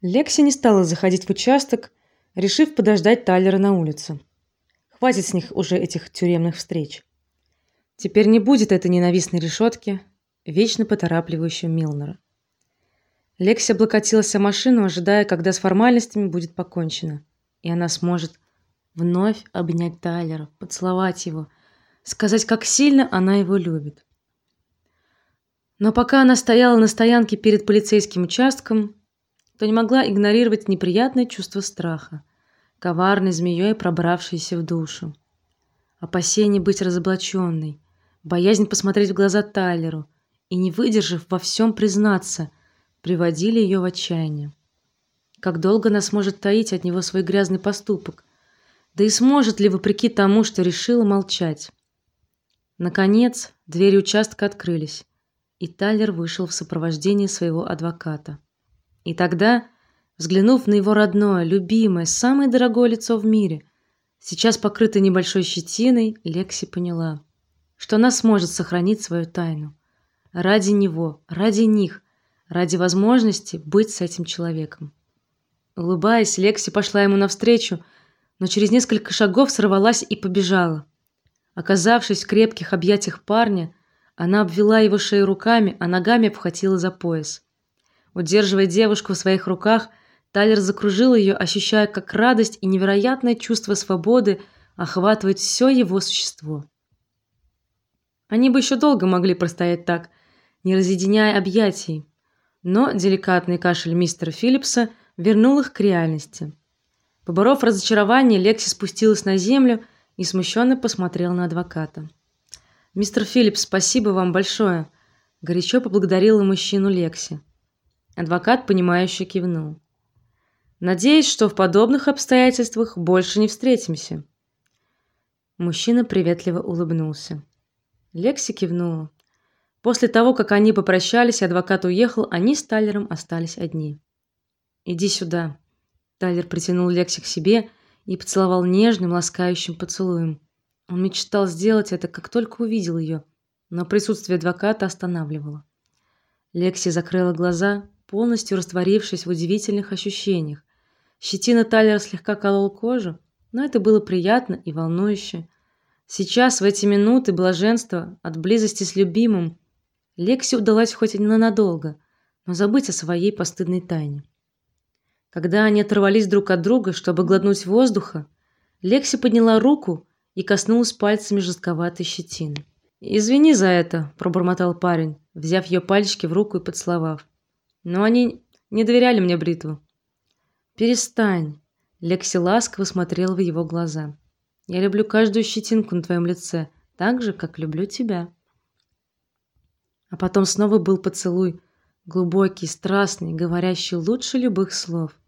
Лекси не стала заходить в участок, решив подождать Тайлера на улице. Хватит с них уже этих тюремных встреч. Теперь не будет этой ненавистной решетки, вечно поторапливающей Милнера. Лекси облокотилась о машину, ожидая, когда с формальностями будет покончено, и она сможет вновь обнять Тайлера, поцеловать его, сказать, как сильно она его любит. Но пока она стояла на стоянке перед полицейским участком, то не могла игнорировать неприятное чувство страха, коварной змеей, пробравшейся в душу. Опасение быть разоблаченной, боязнь посмотреть в глаза Тайлеру и не выдержав во всем признаться, приводили ее в отчаяние. Как долго она сможет таить от него свой грязный поступок? Да и сможет ли вопреки тому, что решила молчать? Наконец, двери участка открылись и Тайлер вышел в сопровождении своего адвоката. И тогда, взглянув на его родное, любимое, самое дорогое лицо в мире, сейчас покрытое небольшой щетиной, Лекси поняла, что она сможет сохранить свою тайну ради него, ради них, ради возможности быть с этим человеком. Улыбаясь, Лекси пошла ему навстречу, но через несколько шагов сорвалась и побежала. Оказавшись в крепких объятиях парня, она обвела его шею руками, а ногами обхватила за пояс. Удерживая девушку в своих руках, Тайлер закружил ее, ощущая, как радость и невероятное чувство свободы охватывают все его существо. Они бы еще долго могли простоять так, не разъединяя объятий, но деликатный кашель мистера Филлипса вернул их к реальности. Поборов разочарование, Лекси спустилась на землю и смущенно посмотрела на адвоката. Мистер Филлипс, спасибо вам большое, горячо поблагодарила мужчину Лекси. Адвокат понимающе кивнул. Надеюсь, что в подобных обстоятельствах больше не встретимся. Мужчина приветливо улыбнулся. Лекси кивнула. После того, как они попрощались, адвокат уехал, они с Тайлером остались одни. Иди сюда. Тайлер притянул Лекси к себе и поцеловал нежным, ласкающим поцелуем. Он мечтал сделать это, как только увидел ее, но присутствие адвоката останавливало. Лекси закрыла глаза, полностью растворившись в удивительных ощущениях. Щетина Тайлера слегка колола кожу, но это было приятно и волнующе. Сейчас в эти минуты блаженства от близости с любимым Лекси удалось хоть и ненадолго, но забыть о своей постыдной тайне. Когда они оторвались друг от друга, чтобы глотнуть воздуха, Лекси подняла руку и коснулась пальцами жестковатой щетины. Извини за это, пробормотал парень, взяв ее пальчики в руку и поцеловав. Но они не доверяли мне бритву. Перестань. Лекси ласково смотрела в его глаза. Я люблю каждую щетинку на твоем лице, так же, как люблю тебя. А потом снова был поцелуй, глубокий, страстный, говорящий лучше любых слов.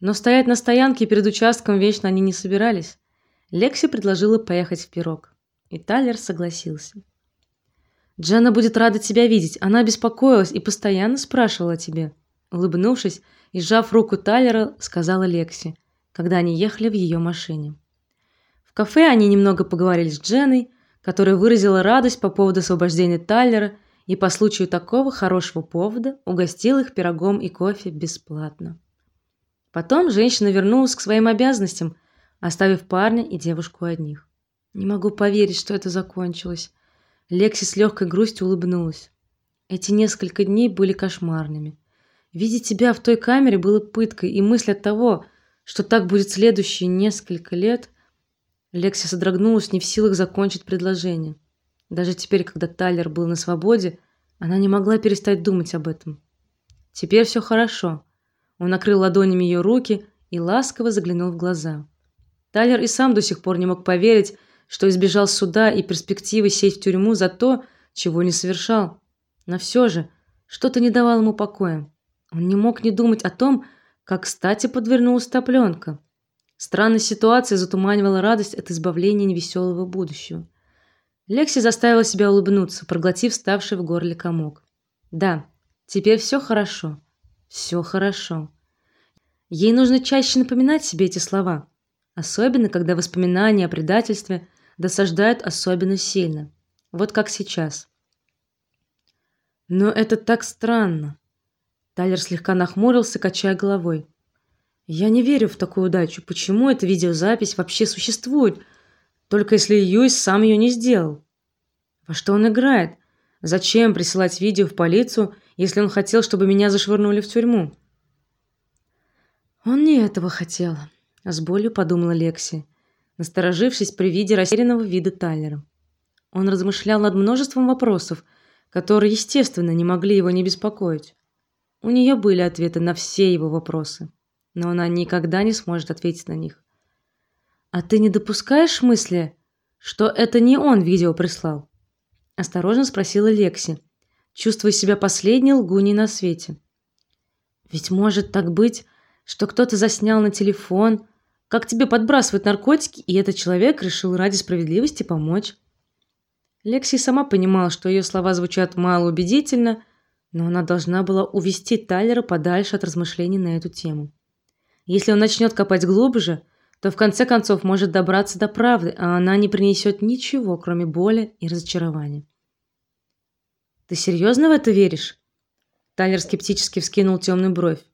Но стоять на стоянке перед участком вечно они не собирались. Лекси предложила поехать в пирог, и Тайлер согласился. Дженна будет рада тебя видеть. Она беспокоилась и постоянно спрашивала о тебе. Улыбнувшись и сжав руку Тайлера, сказала Лекси, когда они ехали в ее машине. В кафе они немного поговорили с Дженной, которая выразила радость по поводу освобождения Тайлера и по случаю такого хорошего повода угостила их пирогом и кофе бесплатно. Потом женщина вернулась к своим обязанностям оставив парня и девушку одних. Не могу поверить, что это закончилось. Лекси с легкой грустью улыбнулась. Эти несколько дней были кошмарными. Видеть тебя в той камере было пыткой, и мысль от того, что так будет следующие несколько лет, Лекси содрогнулась, не в силах закончить предложение. Даже теперь, когда Тайлер был на свободе, она не могла перестать думать об этом. Теперь все хорошо. Он накрыл ладонями ее руки и ласково заглянул в глаза. Тайлер и сам до сих пор не мог поверить, что избежал суда и перспективы сесть в тюрьму за то, чего не совершал. Но все же что-то не давало ему покоя. Он не мог не думать о том, как кстати подвернулась топленка. Странная ситуация затуманивала радость от избавления невеселого будущего. Лекси заставила себя улыбнуться, проглотив ставший в горле комок. Да, теперь все хорошо. все хорошо. Ей нужно чаще напоминать себе эти слова особенно когда воспоминания о предательстве досаждают особенно сильно. Вот как сейчас. Но это так странно. Тайлер слегка нахмурился, качая головой. Я не верю в такую удачу. Почему эта видеозапись вообще существует? Только если Юис сам ее не сделал. Во что он играет? Зачем присылать видео в полицию, если он хотел, чтобы меня зашвырнули в тюрьму? Он не этого хотел, с болью подумала Лекси, насторожившись при виде растерянного вида Тайлера. Он размышлял над множеством вопросов, которые, естественно, не могли его не беспокоить. У нее были ответы на все его вопросы но она никогда не сможет ответить на них. А ты не допускаешь мысли, что это не он видео прислал? осторожно спросила Лекси, чувствуя себя последней лгуней на свете. Ведь может так быть, что кто-то заснял на телефон, как тебе подбрасывают наркотики, и этот человек решил ради справедливости помочь. Лекси сама понимала, что ее слова звучат мало убедительно, но она должна была увести Тайлера подальше от размышлений на эту тему. Если он начнет копать глубже, то в конце концов может добраться до правды, а она не принесет ничего, кроме боли и разочарования. Ты серьезно в это веришь? Тайлер скептически вскинул темную бровь.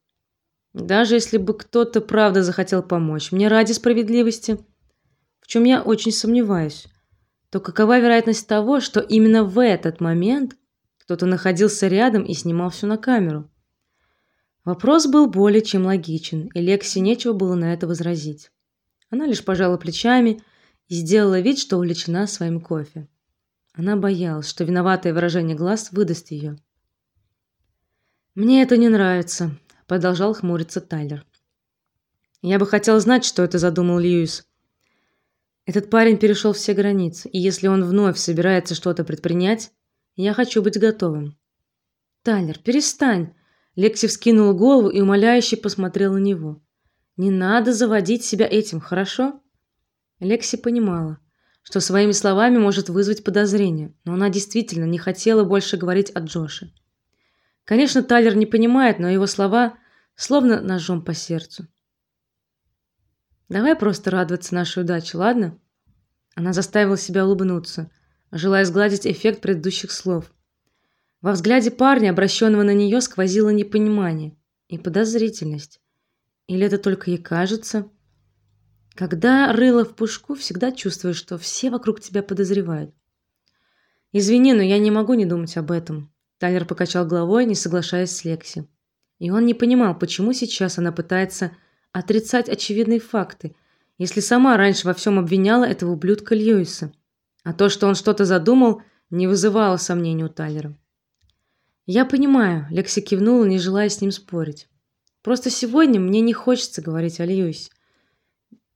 Даже если бы кто-то правда захотел помочь мне ради справедливости, в чем я очень сомневаюсь, то какова вероятность того, что именно в этот момент кто-то находился рядом и снимал все на камеру? Вопрос был более чем логичен, и Лекси нечего было на это возразить. Она лишь пожала плечами и сделала вид, что увлечена своим кофе. Она боялась, что виноватое выражение глаз выдаст ее. Мне это не нравится, продолжал хмуриться Тайлер. Я бы хотел знать, что это задумал Льюис. Этот парень перешел все границы, и если он вновь собирается что-то предпринять, я хочу быть готовым. Тайлер, перестань, Лекси вскинула голову и умоляюще посмотрела на него. Не надо заводить себя этим, хорошо? Лекси понимала, что своими словами может вызвать подозрение, но она действительно не хотела больше говорить о Джоше. Конечно, Тайлер не понимает, но его слова словно ножом по сердцу. Давай просто радоваться нашей удаче, ладно? Она заставила себя улыбнуться, желая сгладить эффект предыдущих слов. Во взгляде парня, обращенного на нее, сквозило непонимание и подозрительность. Или это только ей кажется? Когда рыло в пушку, всегда чувствуешь, что все вокруг тебя подозревают. Извини, но я не могу не думать об этом. Тайлер покачал головой, не соглашаясь с Лекси. И он не понимал, почему сейчас она пытается отрицать очевидные факты, если сама раньше во всем обвиняла этого ублюдка Льюиса. А то, что он что-то задумал, не вызывало сомнений у Тайлера. Я понимаю, Лекси кивнула, не желая с ним спорить. Просто сегодня мне не хочется говорить о Льюисе.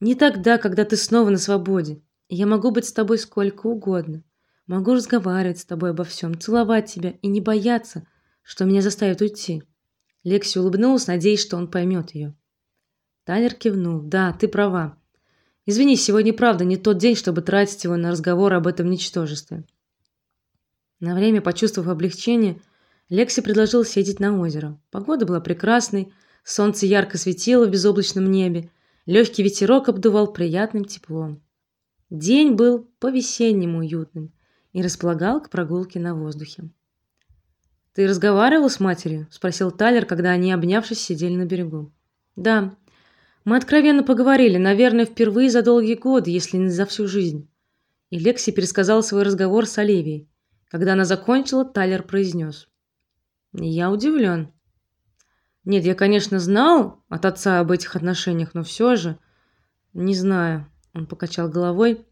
Не тогда, когда ты снова на свободе. Я могу быть с тобой сколько угодно. Могу разговаривать с тобой обо всем, целовать тебя и не бояться, что меня заставят уйти. Лекси улыбнулась, надеясь, что он поймет ее. Тайлер кивнул. Да, ты права. Извини, сегодня правда не тот день, чтобы тратить его на разговор об этом ничтожестве. На время, почувствовав облегчение, Лекси предложил съездить на озеро. Погода была прекрасной, солнце ярко светило в безоблачном небе, легкий ветерок обдувал приятным теплом. День был по-весеннему уютным и располагал к прогулке на воздухе. Ты разговаривал с матерью? спросил Тайлер, когда они, обнявшись, сидели на берегу. Да. Мы откровенно поговорили, наверное, впервые за долгие годы, если не за всю жизнь. И Лекси пересказала свой разговор с Оливией. Когда она закончила, Тайлер произнес: я удивлен. Нет, я, конечно, знал от отца об этих отношениях, но все же не знаю, он покачал головой.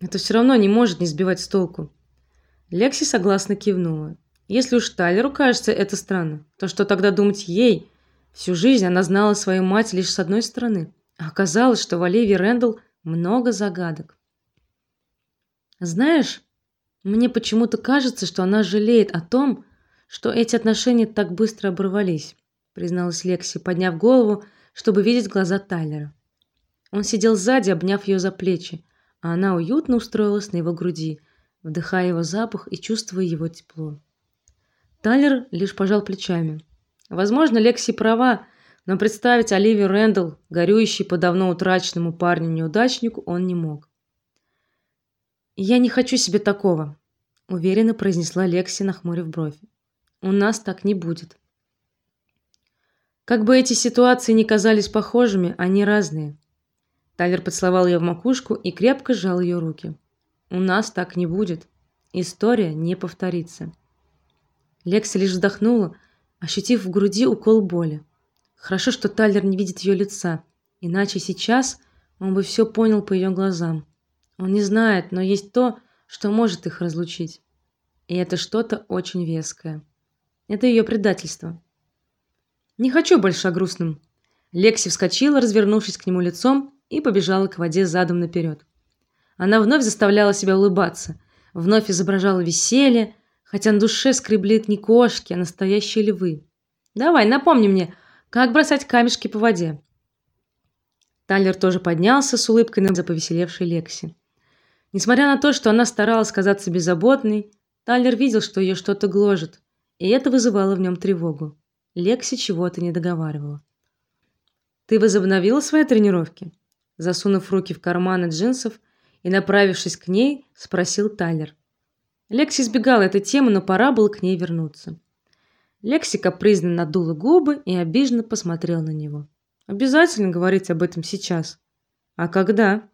Это все равно не может не сбивать с толку. Лекси согласно кивнула. Если уж Тайлеру кажется это странно, то что тогда думать ей? Всю жизнь она знала свою мать лишь с одной стороны, а оказалось, что в Оливии Рэндалл много загадок. Знаешь, мне почему-то кажется, что она жалеет о том, что эти отношения так быстро оборвались, призналась Лекси, подняв голову, чтобы видеть глаза Тайлера. Он сидел сзади, обняв ее за плечи, а она уютно устроилась на его груди, вдыхая его запах и чувствуя его тепло. Тайлер лишь пожал плечами. Возможно, Лекси права, но представить Оливию Рэндалл, горюющей по давно утраченному парню-неудачнику, он не мог. Я не хочу себе такого, уверенно произнесла Лекси, нахмурив бровь. У нас так не будет. Как бы эти ситуации ни казались похожими, они разные. Тайлер поцеловал ее в макушку и крепко сжал ее руки. У нас так не будет. История не повторится. Лекси лишь вздохнула, ощутив в груди укол боли. Хорошо, что Тайлер не видит ее лица, иначе сейчас он бы все понял по ее глазам. Он не знает, но есть то, что может их разлучить. И это что-то очень веское. Это ее предательство. Не хочу больше о грустном. Лекси вскочила, развернувшись к нему лицом, и побежала к воде задом наперед. Она вновь заставляла себя улыбаться, вновь изображала веселье, хотя на душе скребли не кошки, а настоящие львы. Давай, напомни мне, как бросать камешки по воде. Тайлер тоже поднялся с улыбкой на заповеселевшей Лекси. Несмотря на то, что она старалась казаться беззаботной, Тайлер видел, что ее что-то гложет, и это вызывало в нем тревогу. Лекси чего-то не договаривала. Ты возобновила свои тренировки? Засунув руки в карманы джинсов и направившись к ней, спросил Тайлер. Лекси избегала этой темы, но пора было к ней вернуться. Лекси капризно надула губы и обиженно посмотрела на него. Обязательно говорить об этом сейчас. А когда?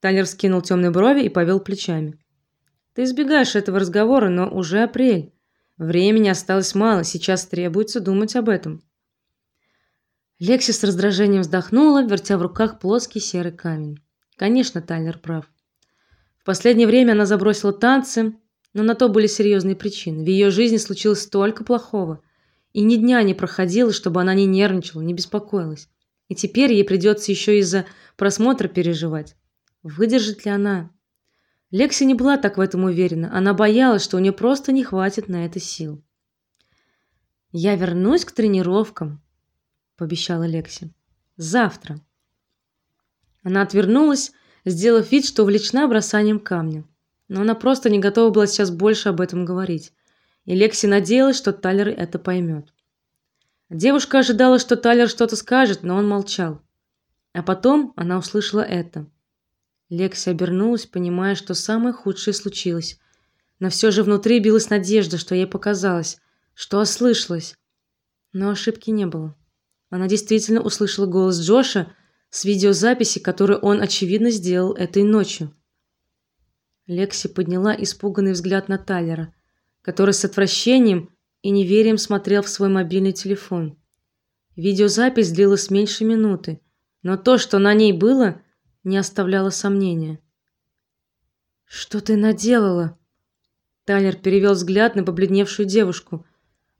Тайлер скинул темные брови и повел плечами. Ты избегаешь этого разговора, но уже апрель. Времени осталось мало, сейчас требуется думать об этом. Лекси с раздражением вздохнула, вертя в руках плоский серый камень. Конечно, Тайлер прав. В последнее время она забросила танцы, но на то были серьезные причины. В ее жизни случилось столько плохого, и ни дня не проходило, чтобы она не нервничала, не беспокоилась. И теперь ей придется еще из-за просмотра переживать. Выдержит ли она? Лекси не была так в этом уверена. Она боялась, что у нее просто не хватит на это сил. Я вернусь к тренировкам, пообещала Лекси. Завтра. Она отвернулась, сделав вид, что увлечена бросанием камня. Но она просто не готова была сейчас больше об этом говорить. И Лекси надеялась, что Тайлер это поймет. Девушка ожидала, что Тайлер что-то скажет, но он молчал. А потом она услышала это. Лекси обернулась, понимая, что самое худшее случилось. Но все же внутри билась надежда, что ей показалось, что ослышалось. Но ошибки не было. Она действительно услышала голос Джоша с видеозаписи, которую он очевидно сделал этой ночью. Лекси подняла испуганный взгляд на Тайлера, который с отвращением и неверием смотрел в свой мобильный телефон. Видеозапись длилась меньше минуты, но то, что на ней было, не оставляло сомнения. Что ты наделала? Тайлер перевел взгляд на побледневшую девушку.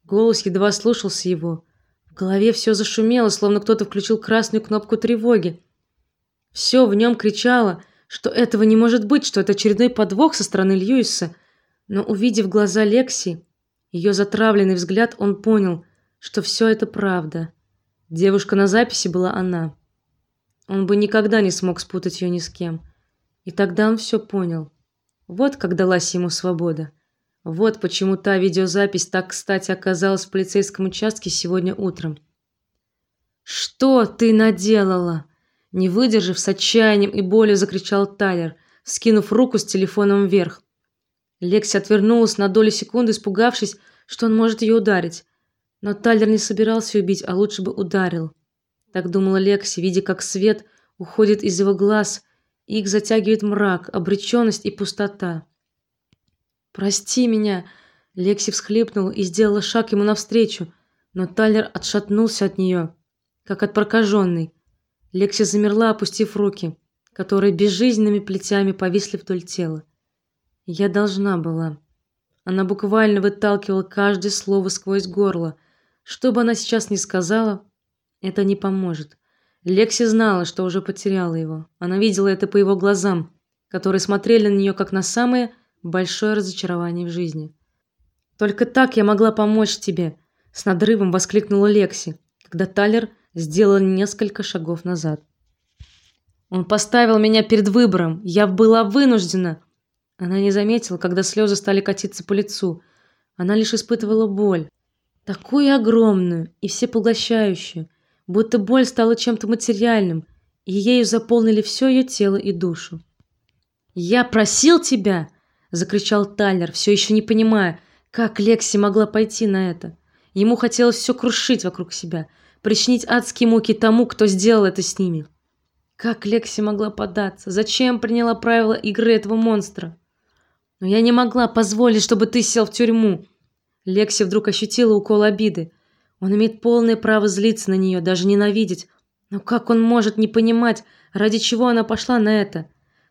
Голос едва слушался его. В голове все зашумело, словно кто-то включил красную кнопку тревоги. Все в нем кричало, что этого не может быть, что это очередной подвох со стороны Льюиса. Но увидев глаза Лекси, ее затравленный взгляд, он понял, что все это правда. Девушка на записи была она. Он бы никогда не смог спутать ее ни с кем. И тогда он все понял. Вот как далась ему свобода. Вот почему та видеозапись так, кстати, оказалась в полицейском участке сегодня утром. Что ты наделала? Не выдержав, с отчаянием и болью закричал Тайлер, скинув руку с телефоном вверх. Лекси отвернулась на долю секунды, испугавшись, что он может ее ударить. Но Тайлер не собирался убить, а лучше бы ударил. Так думала Лекси, видя, как свет уходит из его глаз, и их затягивает мрак, обреченность и пустота. Прости меня, Лекси всхлипнула и сделала шаг ему навстречу, но Тайлер отшатнулся от нее, как от прокаженной. Лекси замерла, опустив руки, которые безжизненными плетями повисли вдоль тела. Я должна была. Она буквально выталкивала каждое слово сквозь горло. Что бы она сейчас ни сказала, это не поможет. Лекси знала, что уже потеряла его. Она видела это по его глазам, которые смотрели на нее как на самое большое разочарование в жизни. Только так я могла помочь тебе, с надрывом воскликнула Лекси, когда Талер сделал несколько шагов назад. Он поставил меня перед выбором. Я была вынуждена. Она не заметила, когда слезы стали катиться по лицу. Она лишь испытывала боль, такую огромную и всепоглощающую, будто боль стала чем-то материальным, и ею заполнили все ее тело и душу. Я просил тебя, закричал Тайлер, все еще не понимая, как Лекси могла пойти на это. Ему хотелось все крушить вокруг себя, причинить адские муки тому, кто сделал это с ними. Как Лекси могла податься? Зачем приняла правила игры этого монстра? Но я не могла позволить, чтобы ты сел в тюрьму. Лекси вдруг ощутила укол обиды. Он имеет полное право злиться на нее, даже ненавидеть. Но как он может не понимать, ради чего она пошла на это?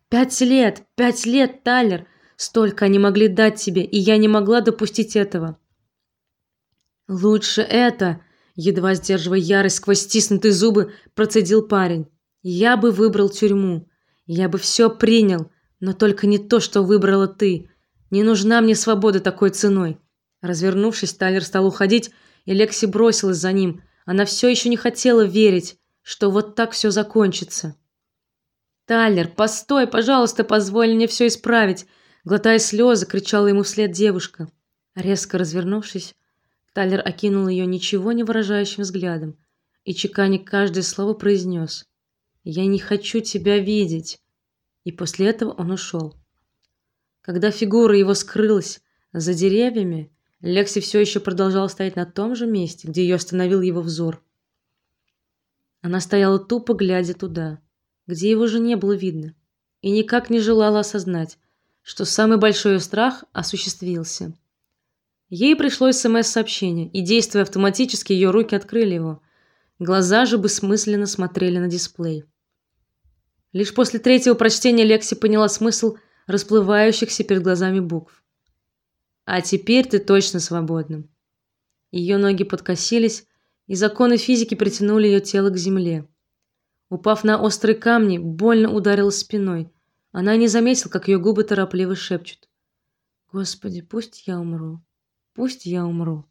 Пять лет, пять лет, Тайлер. Столько они могли дать тебе, и я не могла допустить этого. Лучше это, едва сдерживая ярость сквозь стиснутые зубы, процедил парень. Я бы выбрал тюрьму. Я бы все принял, но только не то, что выбрала ты. Не нужна мне свобода такой ценой. Развернувшись, Тайлер стал уходить, и Лекси бросилась за ним. Она все еще не хотела верить, что вот так все закончится. Тайлер, постой, пожалуйста, позволь мне все исправить, глотая слезы, кричала ему вслед девушка. Резко развернувшись, Тайлер окинул ее ничего не выражающим взглядом и чеканя каждое слово произнес: "Я не хочу тебя видеть". И после этого он ушел. Когда фигура его скрылась за деревьями, Лекси все еще продолжала стоять на том же месте, где ее остановил его взор. Она стояла тупо глядя туда где его же не было видно, и никак не желала осознать, что самый большой страх осуществился. Ей пришло СМС-сообщение, и действуя автоматически, ее руки открыли его. Глаза же бессмысленно смотрели на дисплей. Лишь после третьего прочтения Лекси поняла смысл расплывающихся перед глазами букв. А теперь ты точно свободна. Ее ноги подкосились, и законы физики притянули ее тело к земле. Упав на острые камни, больно ударила спиной. Она не заметила, как ее губы торопливо шепчут: "Господи, пусть я умру. Пусть я умру".